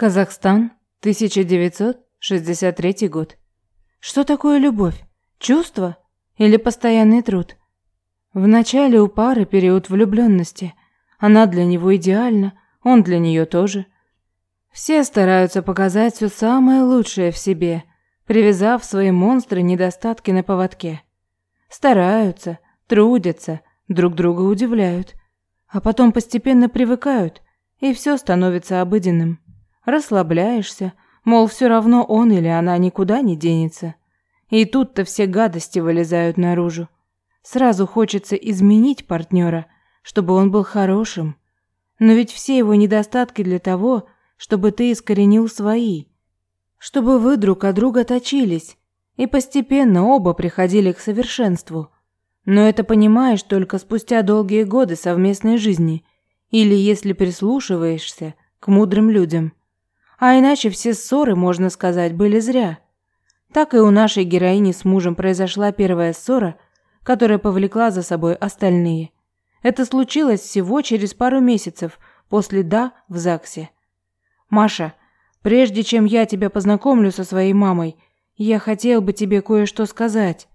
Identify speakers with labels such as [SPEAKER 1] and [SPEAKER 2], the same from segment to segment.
[SPEAKER 1] Казахстан, 1963 год. Что такое любовь? Чувство или постоянный труд? В начале у пары период влюбленности. Она для него идеальна, он для нее тоже. Все стараются показать все самое лучшее в себе, привязав свои монстры недостатки на поводке. Стараются, трудятся, друг друга удивляют, а потом постепенно привыкают, и все становится обыденным. Расслабляешься, мол, все равно он или она никуда не денется. И тут-то все гадости вылезают наружу. Сразу хочется изменить партнера, чтобы он был хорошим. Но ведь все его недостатки для того, чтобы ты искоренил свои. Чтобы вы друг от друга точились, и постепенно оба приходили к совершенству. Но это понимаешь только спустя долгие годы совместной жизни, или если прислушиваешься к мудрым людям. А иначе все ссоры, можно сказать, были зря. Так и у нашей героини с мужем произошла первая ссора, которая повлекла за собой остальные. Это случилось всего через пару месяцев после «да» в ЗАГСе. «Маша, прежде чем я тебя познакомлю со своей мамой, я хотел бы тебе кое-что сказать».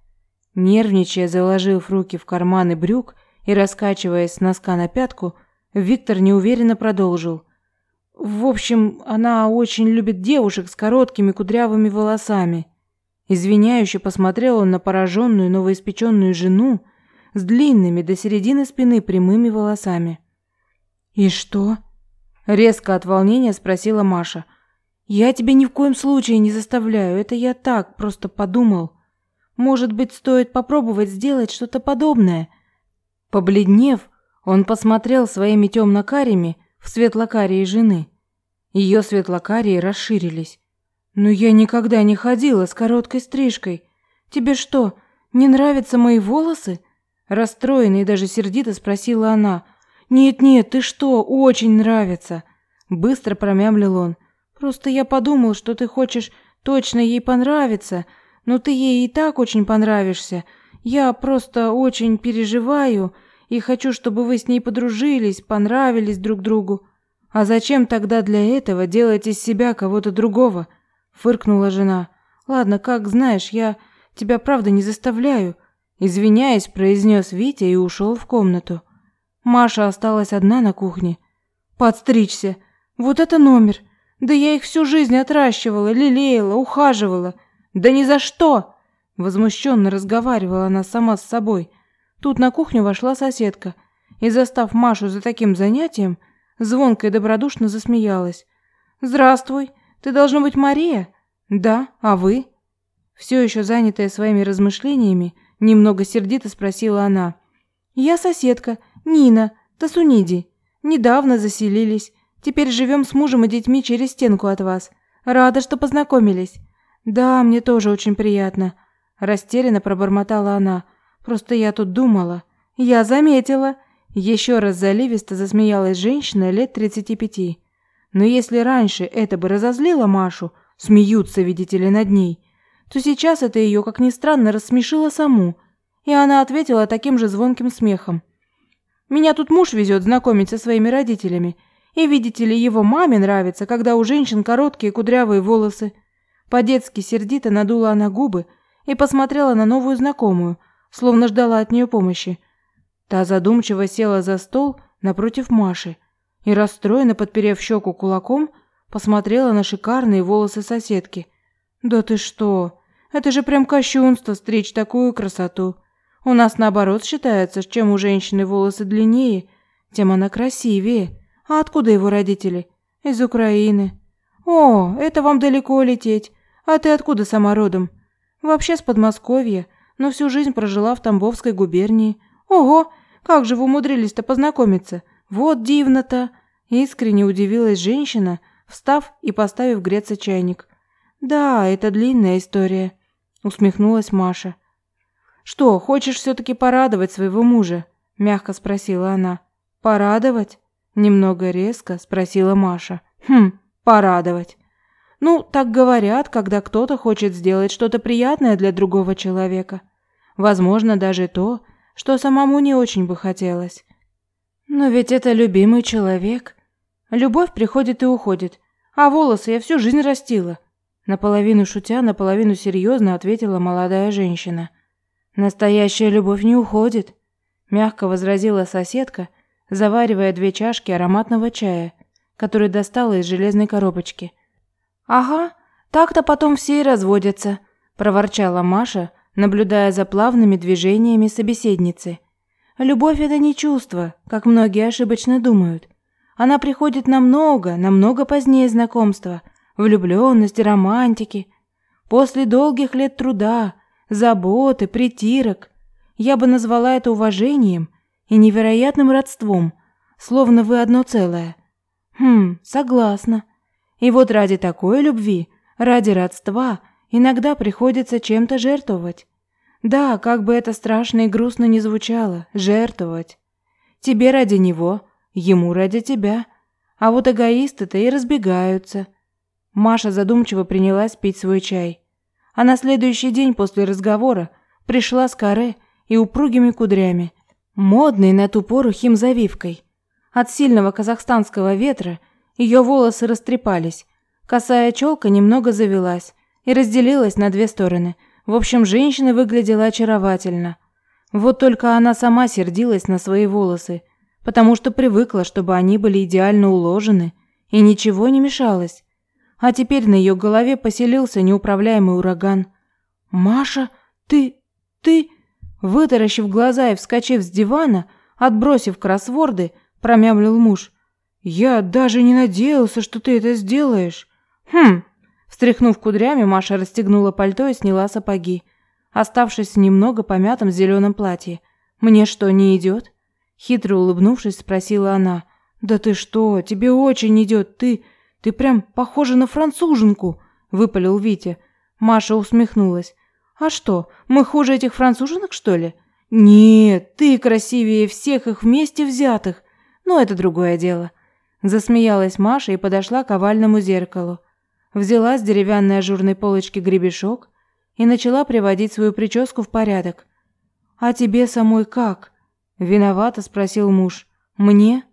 [SPEAKER 1] Нервничая, заложив руки в карманы брюк и раскачиваясь с носка на пятку, Виктор неуверенно продолжил – в общем, она очень любит девушек с короткими кудрявыми волосами. Извиняюще посмотрел он на пораженную новоиспеченную жену с длинными до середины спины прямыми волосами. «И что?» – резко от волнения спросила Маша. «Я тебя ни в коем случае не заставляю, это я так, просто подумал. Может быть, стоит попробовать сделать что-то подобное?» Побледнев, он посмотрел своими темно-карими, в светлокарии жены. Ее светлокарии расширились. «Но я никогда не ходила с короткой стрижкой. Тебе что, не нравятся мои волосы?» Расстроенная и даже сердито спросила она. «Нет-нет, ты что, очень нравится!» Быстро промямлил он. «Просто я подумал, что ты хочешь точно ей понравиться, но ты ей и так очень понравишься. Я просто очень переживаю и хочу, чтобы вы с ней подружились, понравились друг другу. А зачем тогда для этого делать из себя кого-то другого? фыркнула жена. Ладно, как знаешь, я тебя правда не заставляю, извиняясь, произнес Витя и ушел в комнату. Маша осталась одна на кухне. Подстричься. Вот это номер. Да я их всю жизнь отращивала, лелеяла, ухаживала. Да ни за что, возмущенно разговаривала она сама с собой. Тут на кухню вошла соседка и, застав Машу за таким занятием, звонко и добродушно засмеялась. «Здравствуй, ты должна быть Мария?» «Да, а вы?» Все еще занятая своими размышлениями, немного сердито спросила она. «Я соседка, Нина, Тасуниди. Недавно заселились. Теперь живем с мужем и детьми через стенку от вас. Рада, что познакомились». «Да, мне тоже очень приятно», – растерянно пробормотала она. Просто я тут думала. Я заметила. Еще раз заливисто засмеялась женщина лет тридцати пяти. Но если раньше это бы разозлило Машу, смеются, видите ли, над ней, то сейчас это ее, как ни странно, рассмешило саму, и она ответила таким же звонким смехом. «Меня тут муж везет знакомить со своими родителями, и, видите ли, его маме нравится, когда у женщин короткие кудрявые волосы». По-детски сердито надула она губы и посмотрела на новую знакомую, словно ждала от нее помощи. Та задумчиво села за стол напротив Маши и, расстроенно подперев щеку кулаком, посмотрела на шикарные волосы соседки. «Да ты что? Это же прям кощунство стричь такую красоту. У нас наоборот считается, чем у женщины волосы длиннее, тем она красивее. А откуда его родители? Из Украины. О, это вам далеко лететь. А ты откуда сама родом? Вообще с Подмосковья но всю жизнь прожила в Тамбовской губернии. Ого, как же вы умудрились-то познакомиться? Вот дивно-то!» Искренне удивилась женщина, встав и поставив греться чайник. «Да, это длинная история», — усмехнулась Маша. «Что, хочешь все-таки порадовать своего мужа?» — мягко спросила она. «Порадовать?» — немного резко спросила Маша. «Хм, порадовать. Ну, так говорят, когда кто-то хочет сделать что-то приятное для другого человека. Возможно, даже то, что самому не очень бы хотелось. Но ведь это любимый человек. Любовь приходит и уходит, А волосы я всю жизнь растила. Наполовину шутя, наполовину серьезно ответила молодая женщина. Настоящая любовь не уходит, мягко возразила соседка, заваривая две чашки ароматного чая, который достала из железной коробочки. Ага, так-то потом все и разводятся, проворчала Маша, наблюдая за плавными движениями собеседницы. Любовь это не чувство, как многие ошибочно думают. Она приходит намного, намного позднее знакомства, влюбленности, романтики. После долгих лет труда, заботы, притирок. Я бы назвала это уважением и невероятным родством, словно вы одно целое. Хм, согласна. И вот ради такой любви, ради родства, иногда приходится чем-то жертвовать. Да, как бы это страшно и грустно не звучало, жертвовать. Тебе ради него, ему ради тебя. А вот эгоисты-то и разбегаются. Маша задумчиво принялась пить свой чай. А на следующий день после разговора пришла с каре и упругими кудрями, модной на ту пору химзавивкой. От сильного казахстанского ветра ее волосы растрепались, косая челка немного завелась и разделилась на две стороны. В общем, женщина выглядела очаровательно. Вот только она сама сердилась на свои волосы – потому что привыкла, чтобы они были идеально уложены, и ничего не мешалось. А теперь на ее голове поселился неуправляемый ураган. «Маша, ты... ты...» Вытаращив глаза и вскочив с дивана, отбросив кроссворды, промямлил муж. «Я даже не надеялся, что ты это сделаешь». «Хм...» Встряхнув кудрями, Маша расстегнула пальто и сняла сапоги, оставшись в немного помятом зеленом платье. «Мне что, не идет?» Хитро улыбнувшись, спросила она. «Да ты что, тебе очень идет, ты... Ты прям похожа на француженку!» Выпалил Витя. Маша усмехнулась. «А что, мы хуже этих француженок, что ли?» «Нет, ты красивее всех их вместе взятых. Но это другое дело». Засмеялась Маша и подошла к овальному зеркалу. Взяла с деревянной ажурной полочки гребешок и начала приводить свою прическу в порядок. «А тебе самой как?» Виновато спросил муж. Мне?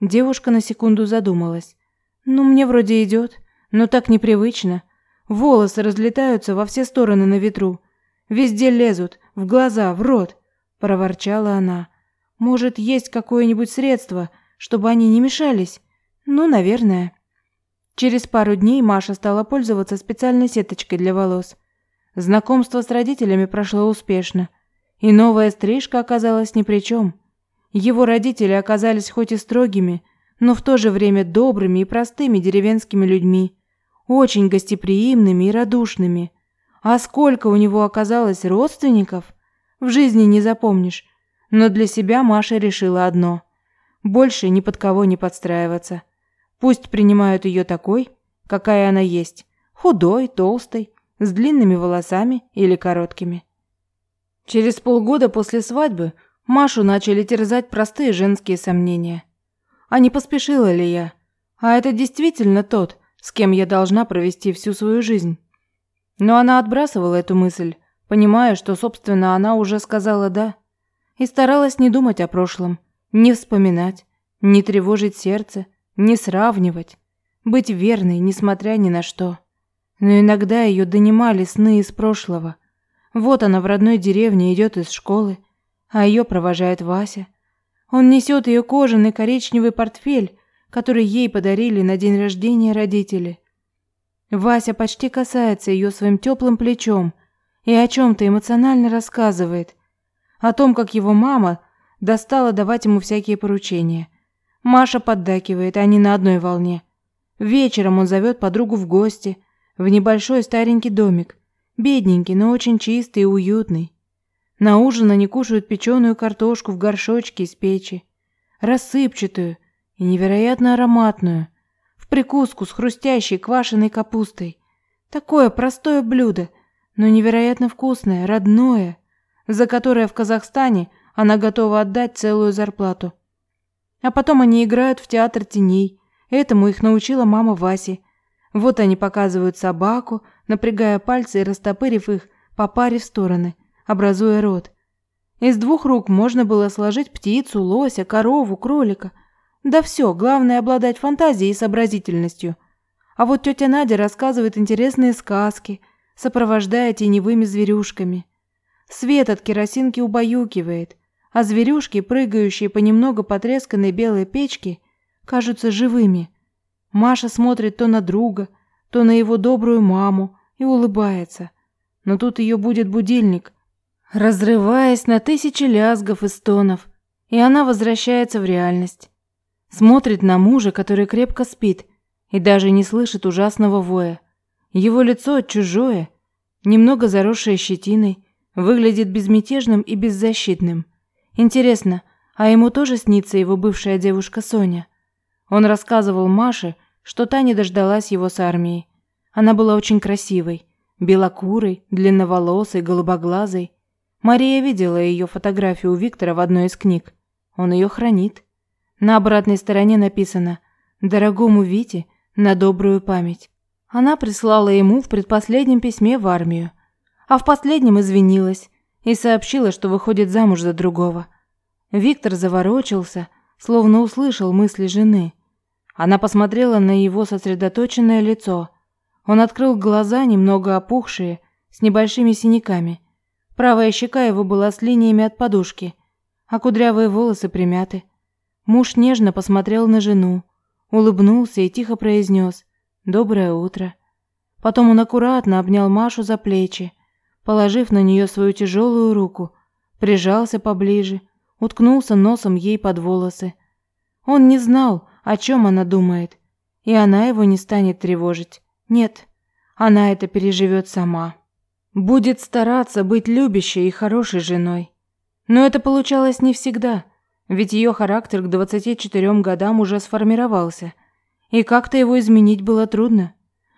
[SPEAKER 1] Девушка на секунду задумалась. Ну, мне вроде идет, но так непривычно. Волосы разлетаются во все стороны на ветру. Везде лезут, в глаза, в рот, проворчала она. Может, есть какое-нибудь средство, чтобы они не мешались? Ну, наверное. Через пару дней Маша стала пользоваться специальной сеточкой для волос. Знакомство с родителями прошло успешно. И новая стрижка оказалась ни при чем. Его родители оказались хоть и строгими, но в то же время добрыми и простыми деревенскими людьми, очень гостеприимными и радушными. А сколько у него оказалось родственников, в жизни не запомнишь. Но для себя Маша решила одно – больше ни под кого не подстраиваться. Пусть принимают ее такой, какая она есть, худой, толстой, с длинными волосами или короткими. Через полгода после свадьбы Машу начали терзать простые женские сомнения. А не поспешила ли я? А это действительно тот, с кем я должна провести всю свою жизнь? Но она отбрасывала эту мысль, понимая, что, собственно, она уже сказала «да». И старалась не думать о прошлом, не вспоминать, не тревожить сердце, не сравнивать, быть верной, несмотря ни на что. Но иногда ее донимали сны из прошлого – вот она в родной деревне идет из школы, а ее провожает Вася. Он несет ее кожаный коричневый портфель, который ей подарили на день рождения родители. Вася почти касается ее своим теплым плечом и о чем-то эмоционально рассказывает. О том, как его мама достала давать ему всякие поручения. Маша поддакивает, они на одной волне. Вечером он зовет подругу в гости, в небольшой старенький домик, Бедненький, но очень чистый и уютный. На ужин они кушают печеную картошку в горшочке из печи, рассыпчатую и невероятно ароматную, в прикуску с хрустящей квашеной капустой. Такое простое блюдо, но невероятно вкусное, родное, за которое в Казахстане она готова отдать целую зарплату. А потом они играют в театр теней. Этому их научила мама Васи. Вот они показывают собаку, напрягая пальцы и растопырив их по паре в стороны, образуя рот. Из двух рук можно было сложить птицу, лося, корову, кролика. Да все, главное обладать фантазией и сообразительностью. А вот тетя Надя рассказывает интересные сказки, сопровождая теневыми зверюшками. Свет от керосинки убаюкивает, а зверюшки, прыгающие по немного потресканной белой печке, кажутся живыми. Маша смотрит то на друга, то на его добрую маму и улыбается. Но тут ее будет будильник, разрываясь на тысячи лязгов и стонов, и она возвращается в реальность. Смотрит на мужа, который крепко спит, и даже не слышит ужасного воя. Его лицо чужое, немного заросшее щетиной, выглядит безмятежным и беззащитным. Интересно, а ему тоже снится его бывшая девушка Соня? Он рассказывал Маше, что та не дождалась его с армией. Она была очень красивой, белокурой, длинноволосой, голубоглазой. Мария видела ее фотографию у Виктора в одной из книг. Он ее хранит. На обратной стороне написано «Дорогому Вите на добрую память». Она прислала ему в предпоследнем письме в армию, а в последнем извинилась и сообщила, что выходит замуж за другого. Виктор заворочился, словно услышал мысли жены. Она посмотрела на его сосредоточенное лицо. Он открыл глаза, немного опухшие, с небольшими синяками. Правая щека его была с линиями от подушки, а кудрявые волосы примяты. Муж нежно посмотрел на жену, улыбнулся и тихо произнес «Доброе утро». Потом он аккуратно обнял Машу за плечи, положив на нее свою тяжелую руку, прижался поближе, уткнулся носом ей под волосы. Он не знал, о чем она думает, и она его не станет тревожить. Нет, она это переживет сама. Будет стараться быть любящей и хорошей женой. Но это получалось не всегда, ведь ее характер к 24 годам уже сформировался, и как-то его изменить было трудно.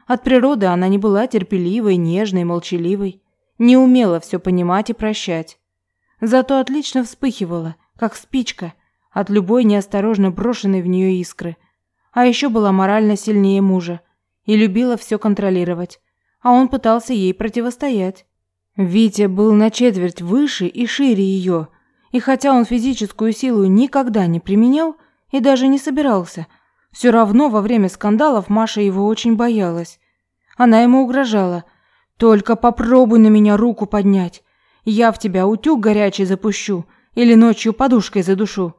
[SPEAKER 1] От природы она не была терпеливой, нежной, молчаливой, не умела все понимать и прощать. Зато отлично вспыхивала, как спичка, от любой неосторожно брошенной в нее искры. А еще была морально сильнее мужа и любила все контролировать, а он пытался ей противостоять. Витя был на четверть выше и шире ее, и хотя он физическую силу никогда не применял и даже не собирался, все равно во время скандалов Маша его очень боялась. Она ему угрожала: "Только попробуй на меня руку поднять, я в тебя утюг горячий запущу или ночью подушкой задушу".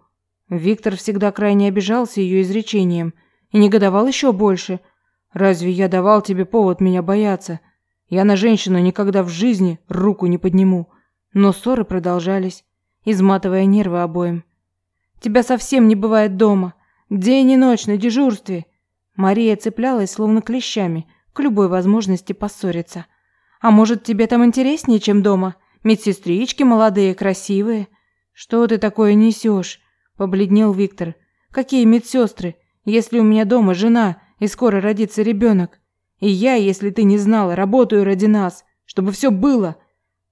[SPEAKER 1] Виктор всегда крайне обижался ее изречением и негодовал еще больше. «Разве я давал тебе повод меня бояться? Я на женщину никогда в жизни руку не подниму». Но ссоры продолжались, изматывая нервы обоим. «Тебя совсем не бывает дома. День и ночь на дежурстве». Мария цеплялась, словно клещами, к любой возможности поссориться. «А может, тебе там интереснее, чем дома? Медсестрички молодые, красивые. Что ты такое несешь? Побледнел Виктор. Какие медсестры, если у меня дома жена и скоро родится ребенок? И я, если ты не знала, работаю ради нас, чтобы все было.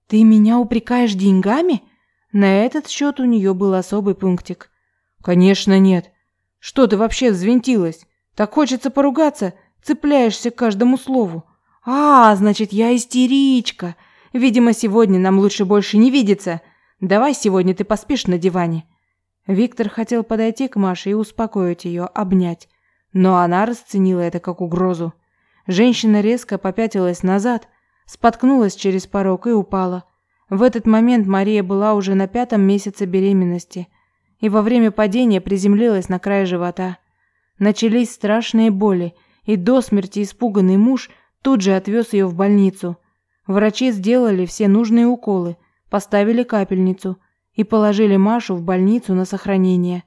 [SPEAKER 1] Ты меня упрекаешь деньгами? На этот счет у нее был особый пунктик. Конечно, нет. Что ты вообще взвинтилась? Так хочется поругаться, цепляешься к каждому слову. А, значит, я истеричка. Видимо, сегодня нам лучше больше не видеться. Давай сегодня ты поспишь на диване. Виктор хотел подойти к Маше и успокоить ее, обнять, но она расценила это как угрозу. Женщина резко попятилась назад, споткнулась через порог и упала. В этот момент Мария была уже на пятом месяце беременности и во время падения приземлилась на край живота. Начались страшные боли, и до смерти испуганный муж тут же отвез ее в больницу. Врачи сделали все нужные уколы, поставили капельницу – и положили Машу в больницу на сохранение.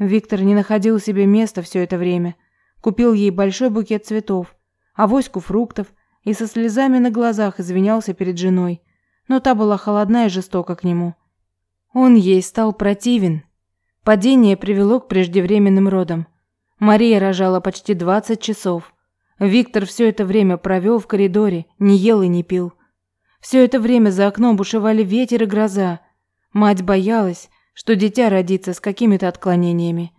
[SPEAKER 1] Виктор не находил себе места все это время. Купил ей большой букет цветов, авоську фруктов и со слезами на глазах извинялся перед женой, но та была холодна и жестока к нему. Он ей стал противен. Падение привело к преждевременным родам. Мария рожала почти 20 часов. Виктор все это время провел в коридоре, не ел и не пил. Все это время за окном бушевали ветер и гроза, Мать боялась, что дитя родится с какими-то отклонениями.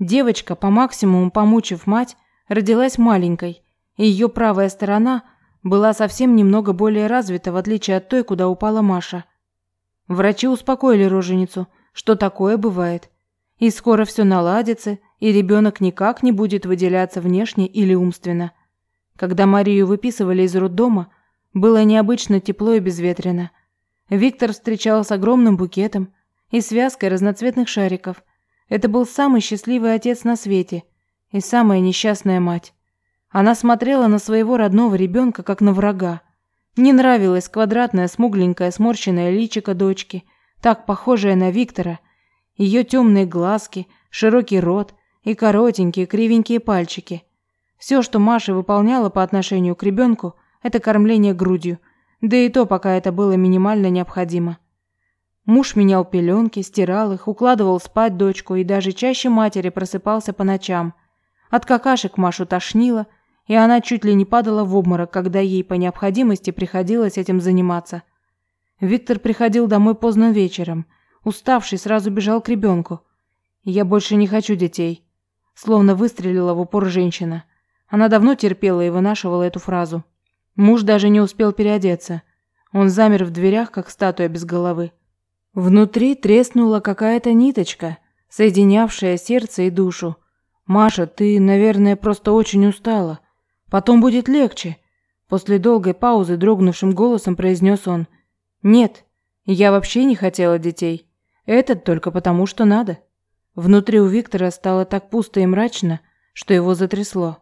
[SPEAKER 1] Девочка, по максимуму помучив мать, родилась маленькой, и ее правая сторона была совсем немного более развита, в отличие от той, куда упала Маша. Врачи успокоили роженицу, что такое бывает. И скоро все наладится, и ребенок никак не будет выделяться внешне или умственно. Когда Марию выписывали из роддома, было необычно тепло и безветренно. Виктор встречал с огромным букетом и связкой разноцветных шариков. Это был самый счастливый отец на свете и самая несчастная мать. Она смотрела на своего родного ребенка как на врага. Не нравилось квадратное, смугленькое, сморщенное личико дочки, так похожее на Виктора. Ее темные глазки, широкий рот и коротенькие, кривенькие пальчики. Все, что Маша выполняла по отношению к ребенку, это кормление грудью, да и то, пока это было минимально необходимо. Муж менял пеленки, стирал их, укладывал спать дочку и даже чаще матери просыпался по ночам. От какашек Машу тошнило, и она чуть ли не падала в обморок, когда ей по необходимости приходилось этим заниматься. Виктор приходил домой поздно вечером, уставший, сразу бежал к ребенку. «Я больше не хочу детей», словно выстрелила в упор женщина. Она давно терпела и вынашивала эту фразу. Муж даже не успел переодеться. Он замер в дверях, как статуя без головы. Внутри треснула какая-то ниточка, соединявшая сердце и душу. «Маша, ты, наверное, просто очень устала. Потом будет легче. После долгой паузы дрогнувшим голосом произнес он. Нет, я вообще не хотела детей. Этот только потому, что надо. Внутри у Виктора стало так пусто и мрачно, что его затрясло.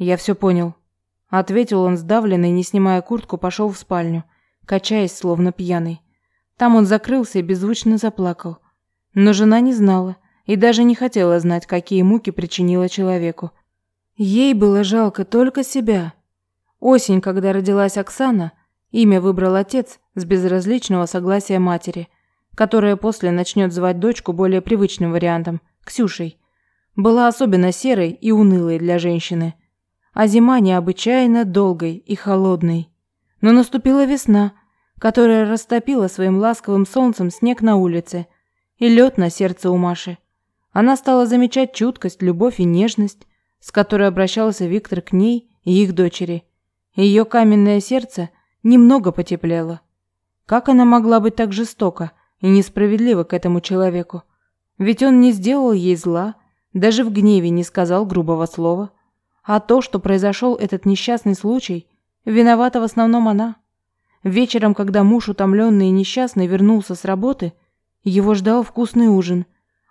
[SPEAKER 1] Я все понял. Ответил он сдавленный, не снимая куртку, пошел в спальню, качаясь, словно пьяный. Там он закрылся и беззвучно заплакал. Но жена не знала и даже не хотела знать, какие муки причинила человеку. Ей было жалко только себя. Осень, когда родилась Оксана, имя выбрал отец с безразличного согласия матери, которая после начнет звать дочку более привычным вариантом – Ксюшей. Была особенно серой и унылой для женщины. А зима необычайно долгой и холодной. Но наступила весна, которая растопила своим ласковым солнцем снег на улице и лед на сердце у Маши. Она стала замечать чуткость, любовь и нежность, с которой обращался Виктор к ней и их дочери. Ее каменное сердце немного потеплело. Как она могла быть так жестока и несправедлива к этому человеку? Ведь он не сделал ей зла, даже в гневе не сказал грубого слова. А то, что произошел этот несчастный случай, виновата в основном она. Вечером, когда муж, утомленный и несчастный, вернулся с работы, его ждал вкусный ужин,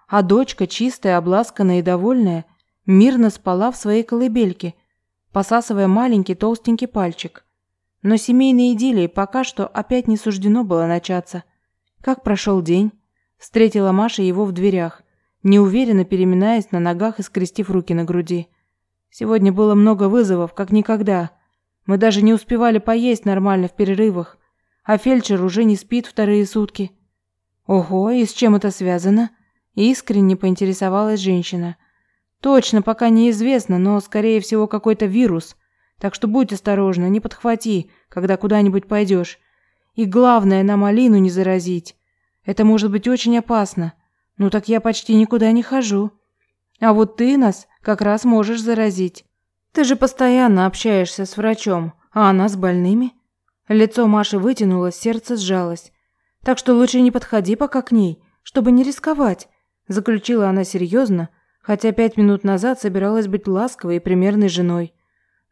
[SPEAKER 1] а дочка, чистая, обласканная и довольная, мирно спала в своей колыбельке, посасывая маленький толстенький пальчик. Но семейной идиллии пока что опять не суждено было начаться. Как прошел день? Встретила Маша его в дверях, неуверенно переминаясь на ногах и скрестив руки на груди. Сегодня было много вызовов, как никогда. Мы даже не успевали поесть нормально в перерывах, а фельдшер уже не спит вторые сутки. Ого, и с чем это связано? Искренне поинтересовалась женщина – Точно пока неизвестно, но скорее всего какой-то вирус. Так что будь осторожна, не подхвати, когда куда-нибудь пойдешь. И главное, на малину не заразить. Это может быть очень опасно. Ну так я почти никуда не хожу. А вот ты нас как раз можешь заразить. Ты же постоянно общаешься с врачом, а она с больными. Лицо Маши вытянулось, сердце сжалось. Так что лучше не подходи пока к ней, чтобы не рисковать, заключила она серьезно, хотя пять минут назад собиралась быть ласковой и примерной женой.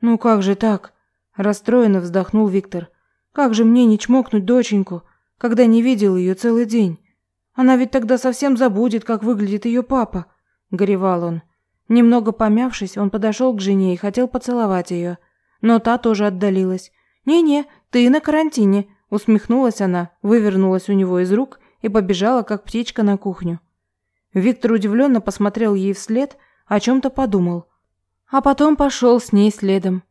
[SPEAKER 1] «Ну как же так?» – расстроенно вздохнул Виктор. «Как же мне не чмокнуть доченьку, когда не видел ее целый день? Она ведь тогда совсем забудет, как выглядит ее папа», – горевал он. Немного помявшись, он подошел к жене и хотел поцеловать ее, но та тоже отдалилась. «Не-не, ты на карантине», – усмехнулась она, вывернулась у него из рук и побежала, как птичка, на кухню. Виктор удивленно посмотрел ей вслед, о чем-то подумал. А потом пошел с ней следом.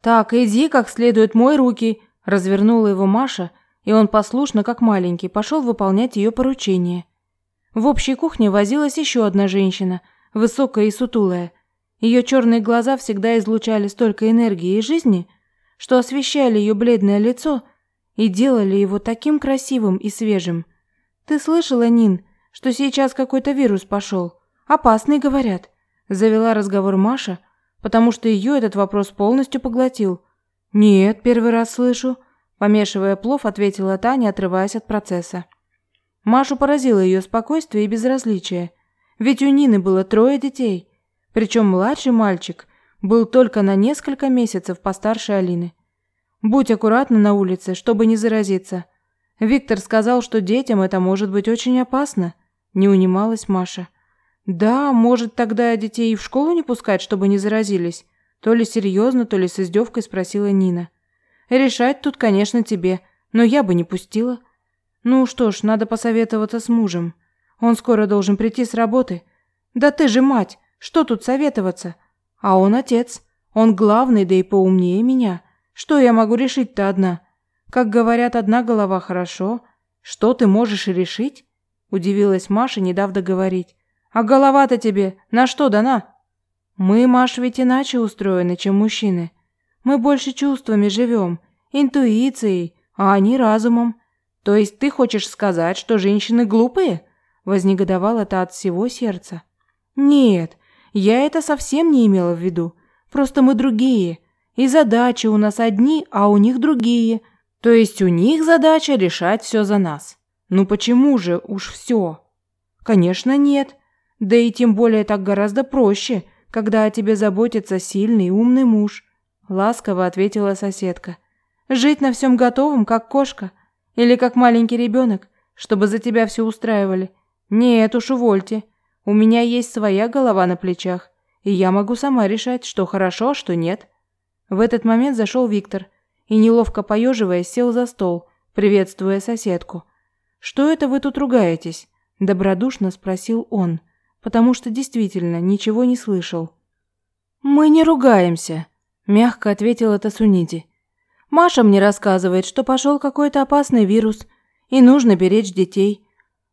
[SPEAKER 1] «Так, иди как следует, мой руки!» Развернула его Маша, и он послушно, как маленький, пошел выполнять ее поручение. В общей кухне возилась еще одна женщина, высокая и сутулая. Ее черные глаза всегда излучали столько энергии и жизни, что освещали ее бледное лицо и делали его таким красивым и свежим. «Ты слышала, Нин?» что сейчас какой-то вирус пошел. Опасный, говорят. Завела разговор Маша, потому что ее этот вопрос полностью поглотил. Нет, первый раз слышу. Помешивая плов, ответила Таня, отрываясь от процесса. Машу поразило ее спокойствие и безразличие. Ведь у Нины было трое детей. Причем младший мальчик был только на несколько месяцев постарше Алины. Будь аккуратна на улице, чтобы не заразиться. Виктор сказал, что детям это может быть очень опасно. Не унималась Маша. Да, может тогда детей и в школу не пускать, чтобы не заразились? То ли серьезно, то ли с издевкой спросила Нина. Решать тут, конечно, тебе, но я бы не пустила. Ну что ж, надо посоветоваться с мужем. Он скоро должен прийти с работы. Да ты же мать, что тут советоваться? А он отец. Он главный, да и поумнее меня. Что я могу решить-то одна? Как говорят, одна голова хорошо. Что ты можешь решить? Удивилась Маша, не дав договорить. А голова-то тебе на что дана? Мы, Маш, ведь иначе устроены, чем мужчины. Мы больше чувствами живем, интуицией, а они разумом. То есть ты хочешь сказать, что женщины глупые? Вознегодовала та от всего сердца. Нет, я это совсем не имела в виду. Просто мы другие. И задачи у нас одни, а у них другие. То есть у них задача решать все за нас. Ну почему же уж все? Конечно, нет. Да и тем более так гораздо проще, когда о тебе заботится сильный и умный муж. Ласково ответила соседка. Жить на всем готовом, как кошка. Или как маленький ребенок, чтобы за тебя все устраивали. Нет уж, увольте. У меня есть своя голова на плечах, и я могу сама решать, что хорошо, а что нет. В этот момент зашел Виктор и, неловко поеживаясь, сел за стол, приветствуя соседку. «Что это вы тут ругаетесь?» – добродушно спросил он, потому что действительно ничего не слышал. «Мы не ругаемся», – мягко ответила Тасуниди. «Маша мне рассказывает, что пошел какой-то опасный вирус, и нужно беречь детей».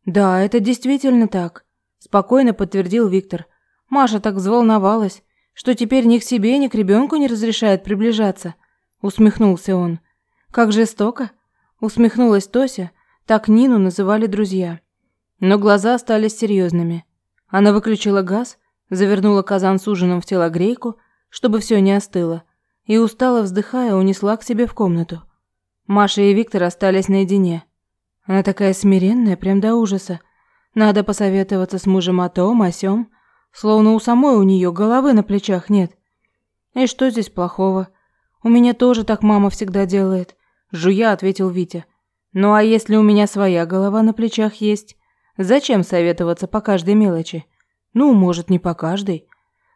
[SPEAKER 1] «Да, это действительно так спокойно подтвердил Виктор. Маша так взволновалась, что теперь ни к себе, ни к ребенку не разрешает приближаться, усмехнулся он. Как жестоко, усмехнулась Тося, так Нину называли друзья. Но глаза остались серьезными. Она выключила газ, завернула казан с ужином в телогрейку, чтобы все не остыло, и устало вздыхая, унесла к себе в комнату. Маша и Виктор остались наедине. Она такая смиренная, прям до ужаса. Надо посоветоваться с мужем о том, о сём. Словно у самой у нее головы на плечах нет. И что здесь плохого? У меня тоже так мама всегда делает. Жуя ответил Витя. Ну а если у меня своя голова на плечах есть? Зачем советоваться по каждой мелочи? Ну, может, не по каждой.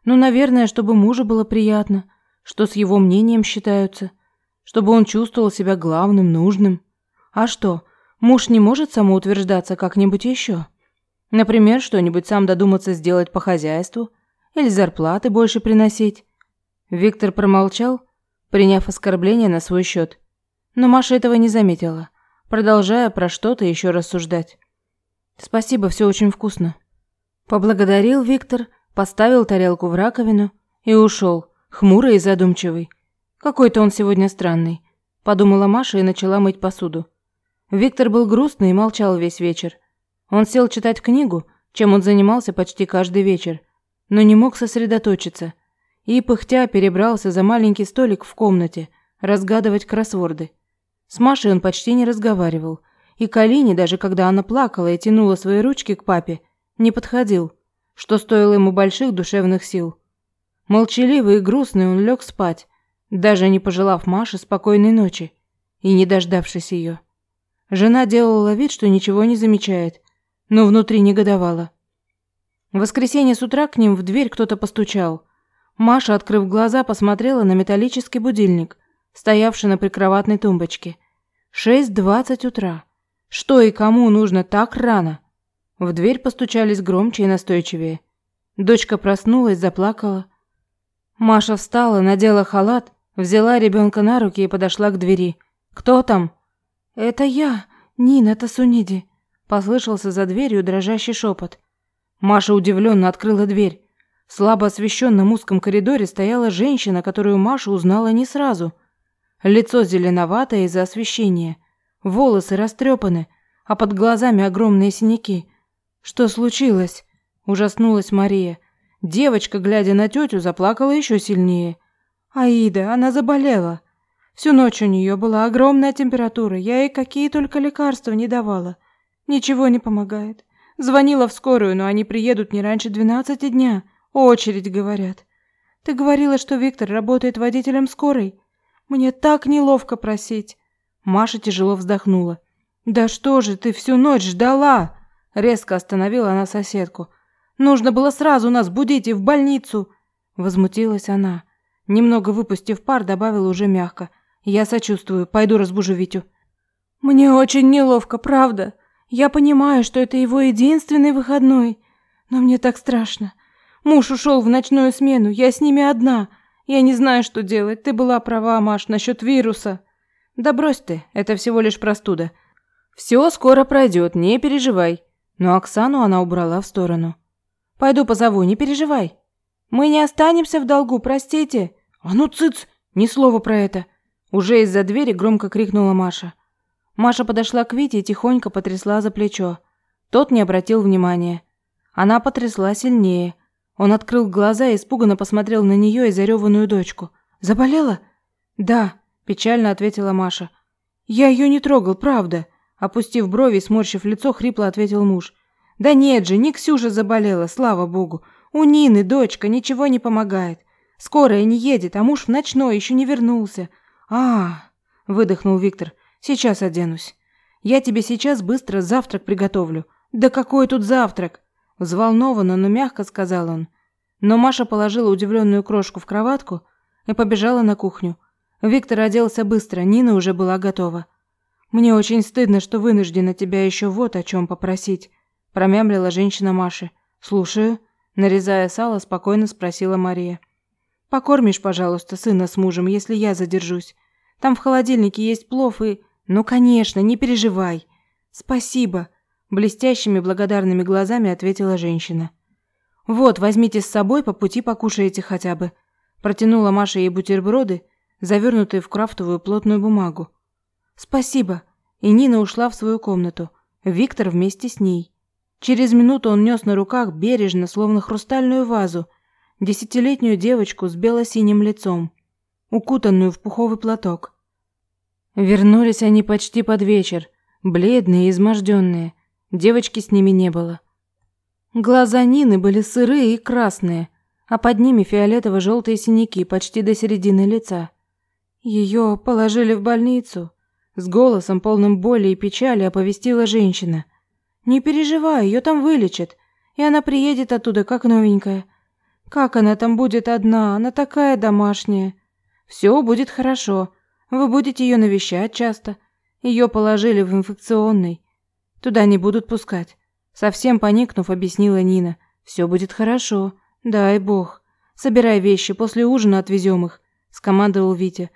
[SPEAKER 1] Ну, наверное, чтобы мужу было приятно, что с его мнением считаются, чтобы он чувствовал себя главным, нужным. А что, муж не может самоутверждаться как-нибудь еще? Например, что-нибудь сам додуматься сделать по хозяйству или зарплаты больше приносить. Виктор промолчал, приняв оскорбление на свой счет. Но Маша этого не заметила, продолжая про что-то еще рассуждать. «Спасибо, все очень вкусно». Поблагодарил Виктор, поставил тарелку в раковину и ушел, хмурый и задумчивый. Какой-то он сегодня странный, подумала Маша и начала мыть посуду. Виктор был грустный и молчал весь вечер. Он сел читать книгу, чем он занимался почти каждый вечер, но не мог сосредоточиться. И, пыхтя, перебрался за маленький столик в комнате, разгадывать кроссворды. С Машей он почти не разговаривал, и к Алине, даже когда она плакала и тянула свои ручки к папе, не подходил, что стоило ему больших душевных сил. Молчаливый и грустный он лег спать, даже не пожелав Маше спокойной ночи и не дождавшись ее. Жена делала вид, что ничего не замечает, но внутри негодовала. В воскресенье с утра к ним в дверь кто-то постучал. Маша, открыв глаза, посмотрела на металлический будильник, стоявший на прикроватной тумбочке. Шесть двадцать утра. Что и кому нужно так рано? В дверь постучались громче и настойчивее. Дочка проснулась, заплакала. Маша встала, надела халат, взяла ребенка на руки и подошла к двери. «Кто там?» «Это я, Нина Тасуниди», Послышался за дверью дрожащий шепот. Маша удивленно открыла дверь. В слабо освещенном узком коридоре стояла женщина, которую Маша узнала не сразу. Лицо зеленоватое из-за освещения. Волосы растрепаны, а под глазами огромные синяки. «Что случилось?» – ужаснулась Мария. Девочка, глядя на тетю, заплакала еще сильнее. «Аида, она заболела. Всю ночь у нее была огромная температура, я ей какие только лекарства не давала. Ничего не помогает. Звонила в скорую, но они приедут не раньше двенадцати дня. Очередь, говорят. Ты говорила, что Виктор работает водителем скорой. Мне так неловко просить. Маша тяжело вздохнула. Да что же ты всю ночь ждала? Резко остановила она соседку. Нужно было сразу нас будить и в больницу, возмутилась она. Немного выпустив пар, добавила уже мягко: "Я сочувствую, пойду разбужу Витю". Мне очень неловко, правда. Я понимаю, что это его единственный выходной, но мне так страшно. Муж ушел в ночную смену, я с ними одна. Я не знаю, что делать. Ты была права, Маш, насчет вируса. Да брось ты, это всего лишь простуда. Все скоро пройдет, не переживай. Но Оксану она убрала в сторону. Пойду позову, не переживай. Мы не останемся в долгу, простите. А ну цыц, ни слова про это. Уже из-за двери громко крикнула Маша. Маша подошла к Вите и тихонько потрясла за плечо. Тот не обратил внимания. Она потрясла сильнее. Он открыл глаза и испуганно посмотрел на нее и зареванную дочку. «Заболела?» «Да», – печально ответила Маша. «Я ее не трогал, правда», – опустив брови и сморщив лицо, хрипло ответил муж. «Да нет же, не Ксюша заболела, слава богу. У Нины дочка, ничего не помогает. Скорая не едет, а муж в ночной еще не вернулся». «А, – выдохнул Виктор, – сейчас оденусь. Я тебе сейчас быстро завтрак приготовлю». «Да какой тут завтрак?» Взволнованно, но мягко сказал он. Но Маша положила удивленную крошку в кроватку и побежала на кухню. Виктор оделся быстро, Нина уже была готова. «Мне очень стыдно, что вынуждена тебя еще вот о чем попросить», промямлила женщина Маши. «Слушаю», нарезая сало, спокойно спросила Мария. «Покормишь, пожалуйста, сына с мужем, если я задержусь. Там в холодильнике есть плов и...» «Ну, конечно, не переживай». «Спасибо», Блестящими благодарными глазами ответила женщина. Вот, возьмите с собой, по пути покушаете хотя бы. Протянула Маша ей бутерброды, завернутые в крафтовую плотную бумагу. Спасибо. И Нина ушла в свою комнату. Виктор вместе с ней. Через минуту он нес на руках бережно, словно хрустальную вазу, десятилетнюю девочку с бело-синим лицом, укутанную в пуховый платок. Вернулись они почти под вечер, бледные и изможденные. Девочки с ними не было. Глаза Нины были сырые и красные, а под ними фиолетово-желтые синяки почти до середины лица. Ее положили в больницу. С голосом полным боли и печали оповестила женщина. Не переживай, ее там вылечат, и она приедет оттуда как новенькая. Как она там будет одна? Она такая домашняя. Все будет хорошо. Вы будете ее навещать часто. Ее положили в инфекционный. Туда не будут пускать. Совсем поникнув, объяснила Нина. Все будет хорошо. Дай бог. Собирай вещи, после ужина отвезем их, скомандовал Витя.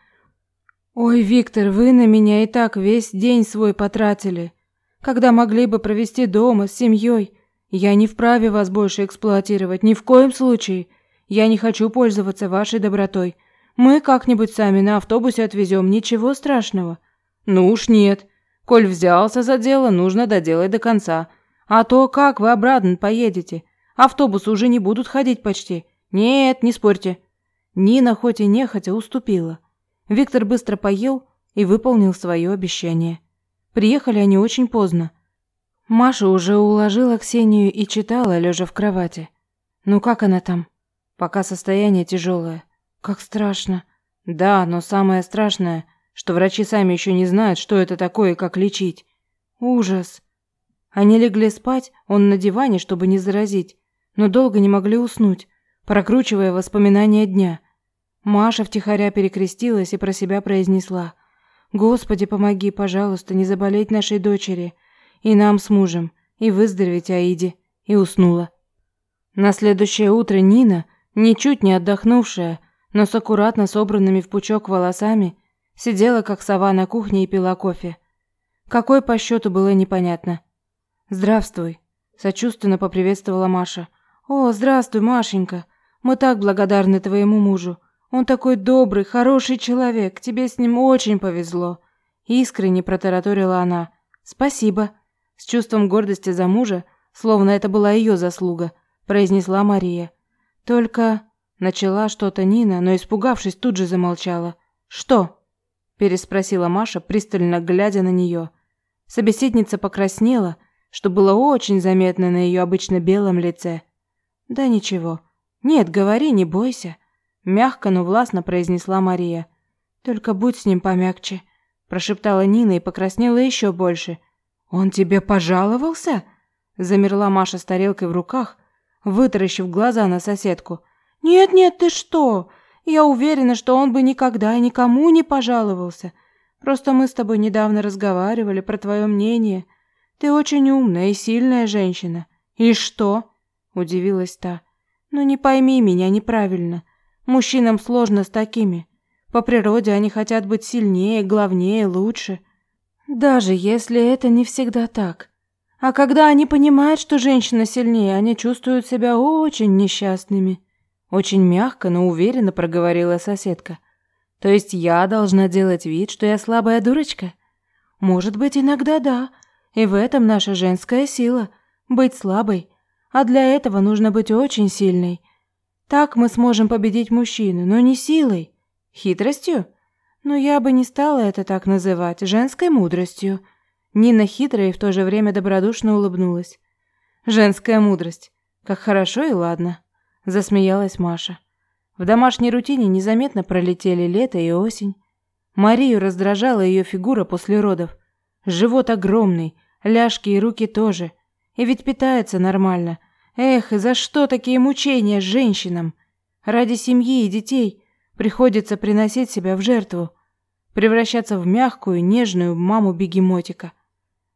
[SPEAKER 1] Ой, Виктор, вы на меня и так весь день свой потратили, когда могли бы провести дома с семьей. Я не вправе вас больше эксплуатировать ни в коем случае. Я не хочу пользоваться вашей добротой. Мы как-нибудь сами на автобусе отвезем, ничего страшного. Ну уж нет. Коль взялся за дело, нужно доделать до конца. А то как вы обратно поедете? Автобусы уже не будут ходить почти. Нет, не спорьте. Нина хоть и нехотя уступила. Виктор быстро поел и выполнил свое обещание. Приехали они очень поздно. Маша уже уложила Ксению и читала, лежа в кровати. Ну как она там? Пока состояние тяжелое. Как страшно. Да, но самое страшное, что врачи сами еще не знают, что это такое и как лечить. Ужас. Они легли спать, он на диване, чтобы не заразить, но долго не могли уснуть, прокручивая воспоминания дня. Маша втихаря перекрестилась и про себя произнесла: "Господи, помоги, пожалуйста, не заболеть нашей дочери и нам с мужем, и выздороветь Аиде", и уснула. На следующее утро Нина, ничуть не отдохнувшая, но с аккуратно собранными в пучок волосами, Сидела, как сова на кухне и пила кофе. Какой по счету было непонятно. «Здравствуй», – сочувственно поприветствовала Маша. «О, здравствуй, Машенька. Мы так благодарны твоему мужу. Он такой добрый, хороший человек. Тебе с ним очень повезло». Искренне протараторила она. «Спасибо». С чувством гордости за мужа, словно это была ее заслуга, произнесла Мария. «Только...» Начала что-то Нина, но, испугавшись, тут же замолчала. «Что?» переспросила Маша, пристально глядя на нее. Собеседница покраснела, что было очень заметно на ее обычно белом лице. Да ничего. Нет, говори, не бойся, Мягко, но властно произнесла Мария. «Только будь с ним помягче», – прошептала Нина и покраснела еще больше. «Он тебе пожаловался?» Замерла Маша с тарелкой в руках, вытаращив глаза на соседку. «Нет-нет, ты что? Я уверена, что он бы никогда и никому не пожаловался. Просто мы с тобой недавно разговаривали про твое мнение. Ты очень умная и сильная женщина. И что?» – удивилась та. «Ну не пойми меня неправильно. Мужчинам сложно с такими. По природе они хотят быть сильнее, главнее, лучше. Даже если это не всегда так. А когда они понимают, что женщина сильнее, они чувствуют себя очень несчастными. Очень мягко, но уверенно проговорила соседка. То есть я должна делать вид, что я слабая дурочка? Может быть, иногда да. И в этом наша женская сила быть слабой. А для этого нужно быть очень сильной. Так мы сможем победить мужчину, но не силой, хитростью. Но я бы не стала это так называть, женской мудростью. Нина хитро и в то же время добродушно улыбнулась. Женская мудрость. Как хорошо и ладно, засмеялась Маша. В домашней рутине незаметно пролетели лето и осень. Марию раздражала ее фигура после родов. Живот огромный, ляжки и руки тоже. И ведь питается нормально. Эх, и за что такие мучения женщинам? Ради семьи и детей приходится приносить себя в жертву превращаться в мягкую, нежную маму бегемотика.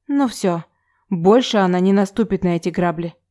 [SPEAKER 1] Но все, больше она не наступит на эти грабли.